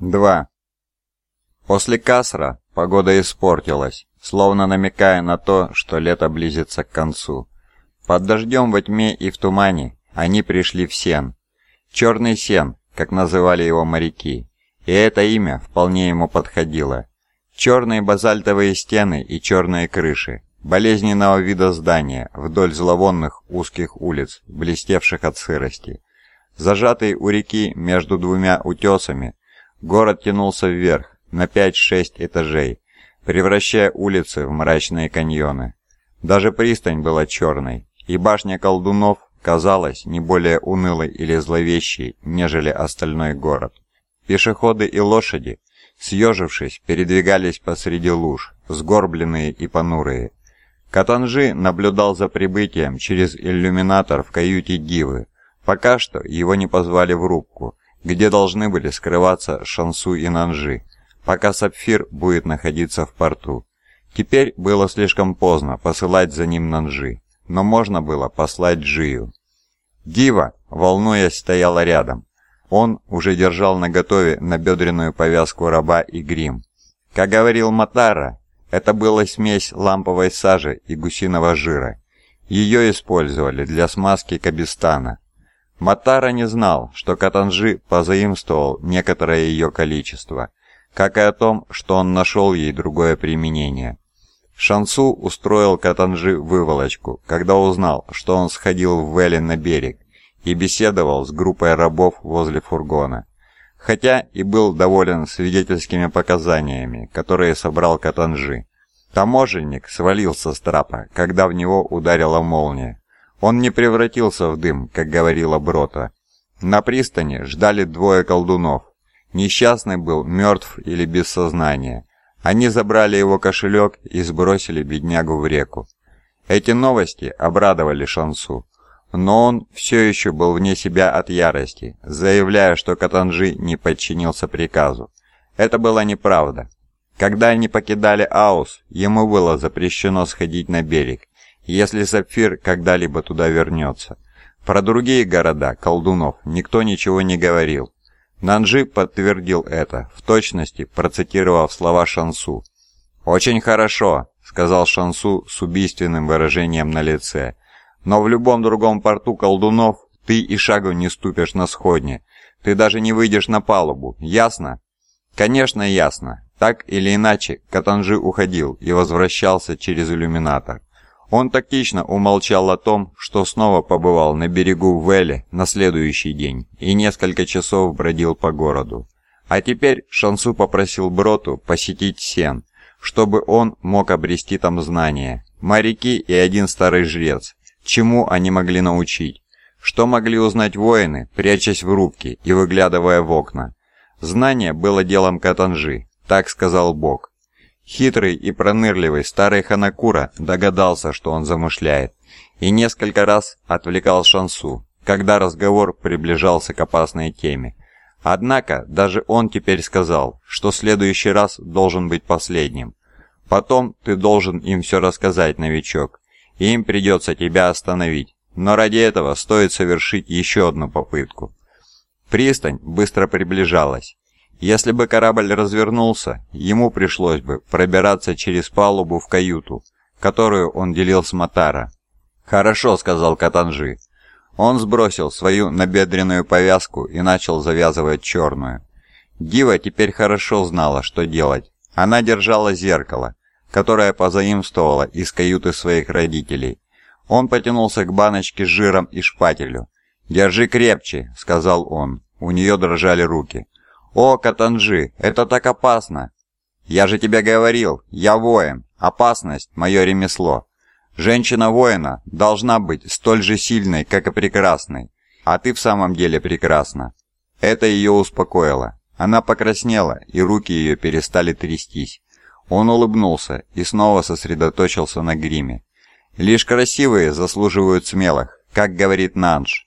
2. После Касра погода испортилась, словно намекая на то, что лето близится к концу. Под дождем во тьме и в тумане они пришли в Сен. Черный Сен, как называли его моряки, и это имя вполне ему подходило. Черные базальтовые стены и черные крыши, болезненного вида здания вдоль зловонных узких улиц, блестевших от сырости. Зажатый у реки между двумя утесами, Город тянулся вверх, на 5-6 этажей, превращая улицы в мрачные каньоны. Даже пристань была черной, и башня колдунов казалась не более унылой или зловещей, нежели остальной город. Пешеходы и лошади, съежившись, передвигались посреди луж, сгорбленные и понурые. Катанжи наблюдал за прибытием через иллюминатор в каюте Дивы. Пока что его не позвали в рубку, где должны были скрываться Шансу и Нанжи, пока Сапфир будет находиться в порту. Теперь было слишком поздно посылать за ним Нанжи, но можно было послать Джию. Дива, волнуясь, стояла рядом. Он уже держал наготове набедренную повязку раба и грим. Как говорил Матара, это была смесь ламповой сажи и гусиного жира. Ее использовали для смазки Кабистана, Матара не знал, что Катанжи позаимствовал некоторое ее количество, как и о том, что он нашел ей другое применение. Шансу устроил Катанжи выволочку, когда узнал, что он сходил в Вэлли на берег и беседовал с группой рабов возле фургона. Хотя и был доволен свидетельскими показаниями, которые собрал Катанжи. Таможенник свалился с трапа, когда в него ударила молния. Он не превратился в дым, как говорила Брота. На пристани ждали двое колдунов. Несчастный был мертв или без сознания. Они забрали его кошелек и сбросили беднягу в реку. Эти новости обрадовали Шансу. Но он все еще был вне себя от ярости, заявляя, что Катанжи не подчинился приказу. Это была неправда. Когда они покидали Аус, ему было запрещено сходить на берег, если Сапфир когда-либо туда вернется. Про другие города, колдунов, никто ничего не говорил. Нанжи подтвердил это, в точности процитировав слова Шансу. «Очень хорошо», — сказал Шансу с убийственным выражением на лице. «Но в любом другом порту колдунов ты и шагу не ступишь на сходне. Ты даже не выйдешь на палубу, ясно?» «Конечно, ясно. Так или иначе, Катанжи уходил и возвращался через иллюминатор. Он тактично умолчал о том, что снова побывал на берегу Вэлли на следующий день и несколько часов бродил по городу. А теперь Шансу попросил Броту посетить Сен, чтобы он мог обрести там знания. Моряки и один старый жрец. Чему они могли научить? Что могли узнать воины, прячась в рубке и выглядывая в окна? Знание было делом Катанжи, так сказал Бог. Хитрый и пронырливый старый Ханакура догадался, что он замышляет, и несколько раз отвлекал Шансу, когда разговор приближался к опасной теме. Однако даже он теперь сказал, что следующий раз должен быть последним. Потом ты должен им все рассказать, новичок, и им придется тебя остановить. Но ради этого стоит совершить еще одну попытку. Пристань быстро приближалась. Если бы корабль развернулся, ему пришлось бы пробираться через палубу в каюту, которую он делил с Матара. «Хорошо», — сказал Катанжи. Он сбросил свою набедренную повязку и начал завязывать черную. Дива теперь хорошо знала, что делать. Она держала зеркало, которое позаимствовала из каюты своих родителей. Он потянулся к баночке с жиром и шпателю. «Держи крепче», — сказал он. У нее дрожали руки. «О, Катанжи, это так опасно!» «Я же тебе говорил, я воин. Опасность – мое ремесло. Женщина-воина должна быть столь же сильной, как и прекрасной. А ты в самом деле прекрасна». Это ее успокоило. Она покраснела, и руки ее перестали трястись. Он улыбнулся и снова сосредоточился на гриме. «Лишь красивые заслуживают смелых, как говорит Нанж».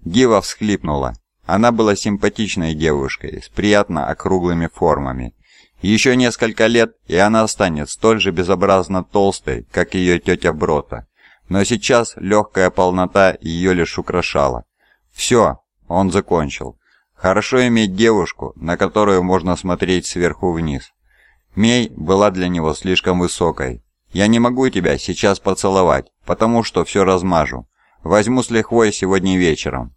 Дива всхлипнула. Она была симпатичной девушкой, с приятно округлыми формами. Еще несколько лет, и она станет столь же безобразно толстой, как ее тетя Брота. Но сейчас легкая полнота ее лишь украшала. «Все», — он закончил. Хорошо иметь девушку, на которую можно смотреть сверху вниз. Мей была для него слишком высокой. «Я не могу тебя сейчас поцеловать, потому что все размажу. Возьму с лихвой сегодня вечером».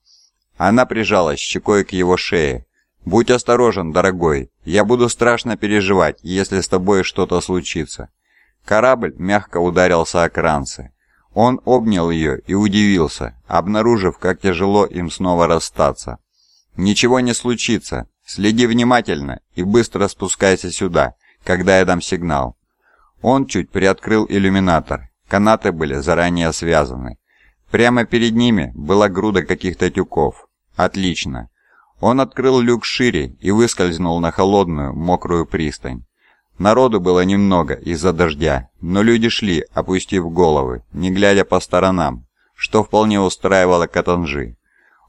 Она прижалась щекой к его шее. «Будь осторожен, дорогой. Я буду страшно переживать, если с тобой что-то случится». Корабль мягко ударился о кранцы. Он обнял ее и удивился, обнаружив, как тяжело им снова расстаться. «Ничего не случится. Следи внимательно и быстро спускайся сюда, когда я дам сигнал». Он чуть приоткрыл иллюминатор. Канаты были заранее связаны. Прямо перед ними была груда каких-то тюков. Отлично. Он открыл люк шире и выскользнул на холодную, мокрую пристань. Народу было немного из-за дождя, но люди шли, опустив головы, не глядя по сторонам, что вполне устраивало Катанжи.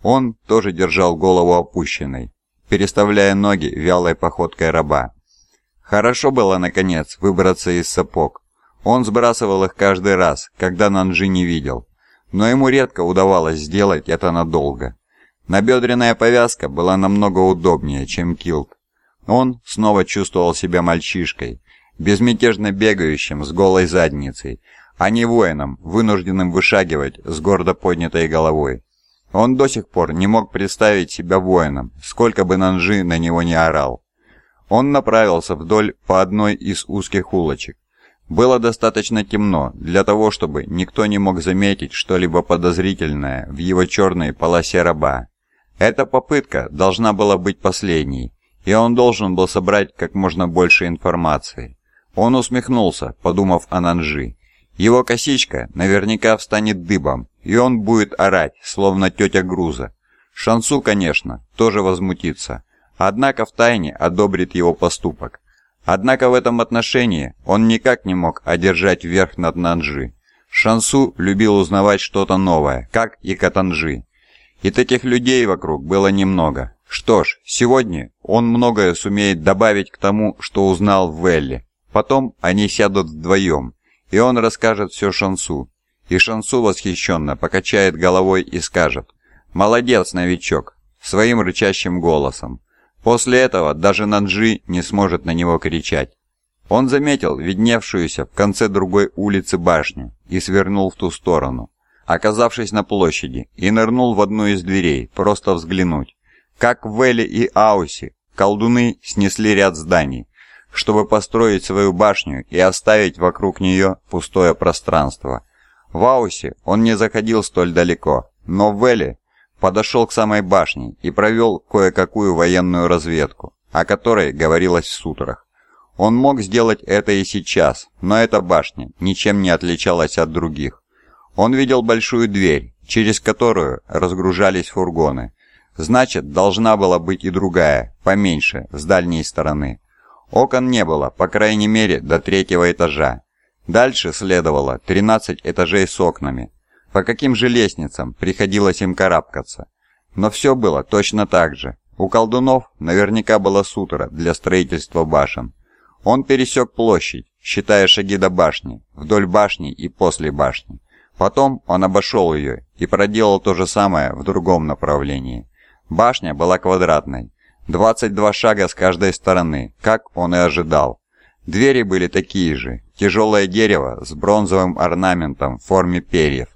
Он тоже держал голову опущенной, переставляя ноги вялой походкой раба. Хорошо было, наконец, выбраться из сапог. Он сбрасывал их каждый раз, когда Нанжи не видел, но ему редко удавалось сделать это надолго. Набедренная повязка была намного удобнее, чем килт. Он снова чувствовал себя мальчишкой, безмятежно бегающим с голой задницей, а не воином, вынужденным вышагивать с гордо поднятой головой. Он до сих пор не мог представить себя воином, сколько бы Нанжи на него не орал. Он направился вдоль по одной из узких улочек. Было достаточно темно для того, чтобы никто не мог заметить что-либо подозрительное в его черной полосе раба. Эта попытка должна была быть последней, и он должен был собрать как можно больше информации. Он усмехнулся, подумав о Нанжи. Его косичка наверняка встанет дыбом, и он будет орать, словно тетя Груза. Шансу, конечно, тоже возмутится, однако втайне одобрит его поступок. Однако в этом отношении он никак не мог одержать верх над Нанжи. Шансу любил узнавать что-то новое, как и Катанжи. И таких людей вокруг было немного. Что ж, сегодня он многое сумеет добавить к тому, что узнал в Велле. Потом они сядут вдвоем, и он расскажет все Шансу. И Шансу восхищенно покачает головой и скажет «Молодец, новичок!» своим рычащим голосом. После этого даже Нанджи не сможет на него кричать. Он заметил видневшуюся в конце другой улицы башню и свернул в ту сторону оказавшись на площади, и нырнул в одну из дверей, просто взглянуть. Как в Веле и Аусе, колдуны снесли ряд зданий, чтобы построить свою башню и оставить вокруг нее пустое пространство. В Аусе он не заходил столь далеко, но в Веле подошел к самой башне и провел кое-какую военную разведку, о которой говорилось в сутрах. Он мог сделать это и сейчас, но эта башня ничем не отличалась от других. Он видел большую дверь, через которую разгружались фургоны. Значит, должна была быть и другая, поменьше, с дальней стороны. Окон не было, по крайней мере, до третьего этажа. Дальше следовало 13 этажей с окнами. По каким же лестницам приходилось им карабкаться? Но все было точно так же. У колдунов наверняка была сутра для строительства башен. Он пересек площадь, считая шаги до башни, вдоль башни и после башни. Потом он обошел ее и проделал то же самое в другом направлении. Башня была квадратной, 22 шага с каждой стороны, как он и ожидал. Двери были такие же, тяжелое дерево с бронзовым орнаментом в форме перьев.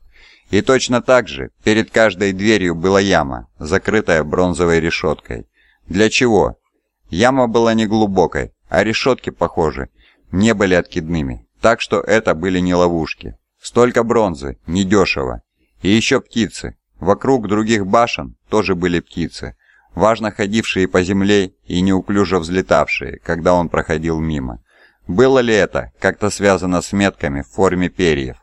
И точно так же перед каждой дверью была яма, закрытая бронзовой решеткой. Для чего? Яма была не глубокой, а решетки, похоже, не были откидными, так что это были не ловушки. Столько бронзы, недешево. И еще птицы. Вокруг других башен тоже были птицы, важно ходившие по земле и неуклюже взлетавшие, когда он проходил мимо. Было ли это как-то связано с метками в форме перьев?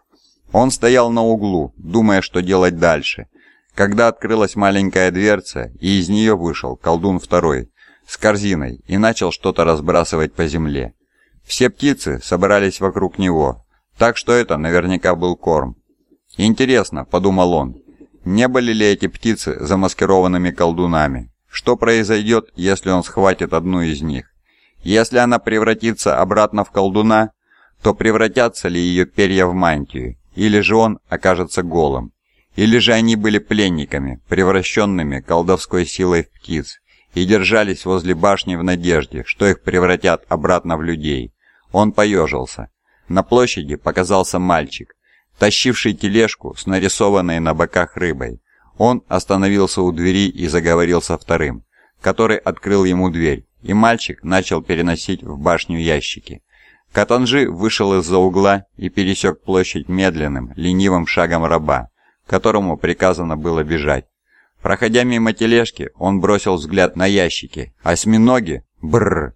Он стоял на углу, думая, что делать дальше, когда открылась маленькая дверца, и из нее вышел колдун второй, с корзиной, и начал что-то разбрасывать по земле. Все птицы собрались вокруг него, так что это наверняка был корм. Интересно, подумал он, не были ли эти птицы замаскированными колдунами? Что произойдет, если он схватит одну из них? Если она превратится обратно в колдуна, то превратятся ли ее перья в мантию, или же он окажется голым? Или же они были пленниками, превращенными колдовской силой в птиц, и держались возле башни в надежде, что их превратят обратно в людей. Он поежился. На площади показался мальчик, тащивший тележку с нарисованной на боках рыбой. Он остановился у двери и заговорил со вторым, который открыл ему дверь, и мальчик начал переносить в башню ящики. Катанжи вышел из-за угла и пересек площадь медленным, ленивым шагом раба, которому приказано было бежать. Проходя мимо тележки, он бросил взгляд на ящики. Осьминоги? Бррр.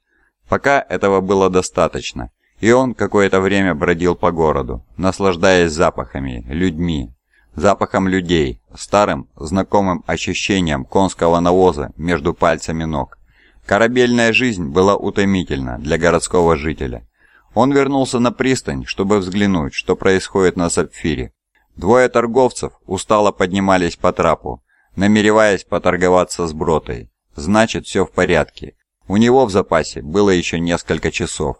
Пока этого было достаточно, и он какое-то время бродил по городу, наслаждаясь запахами, людьми, запахом людей, старым, знакомым ощущением конского навоза между пальцами ног. Корабельная жизнь была утомительна для городского жителя. Он вернулся на пристань, чтобы взглянуть, что происходит на Сапфире. Двое торговцев устало поднимались по трапу, намереваясь поторговаться с Бротой. Значит, все в порядке. У него в запасе было еще несколько часов.